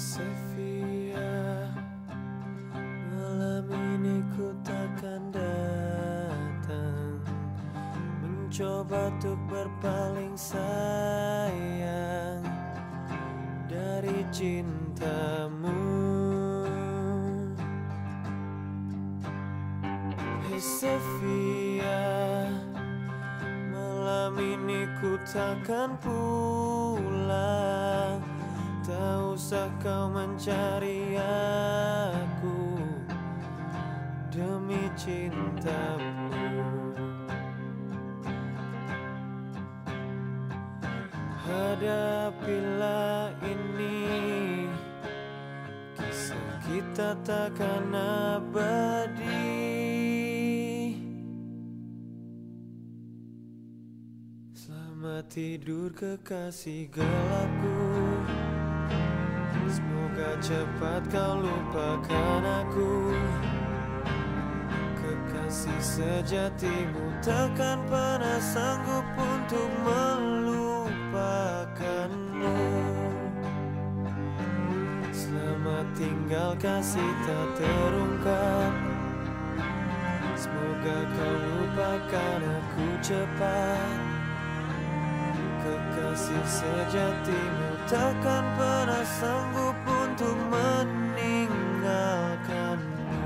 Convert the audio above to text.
Sevilla Malam ini ku takkan datang. Mencoba untuk berpaling sayang Dari cintamu. Hey Sevilla Malam ini ku takkan pulang Usah kau mencari aku Demi cintamu. Hadapilah ini. Kisah kita takkan abadi. Selamat tidur kekasih gelapku Semoga cepat kau lupakan aku. Kekasih sejatimu takkan pernah sanggup untuk melupakanmu. Selamat tinggal kasih tak terungkap. Semoga kau lupakan aku cepat Kekasih sejatimu takkan pernah sanggup untuk meninggalkanmu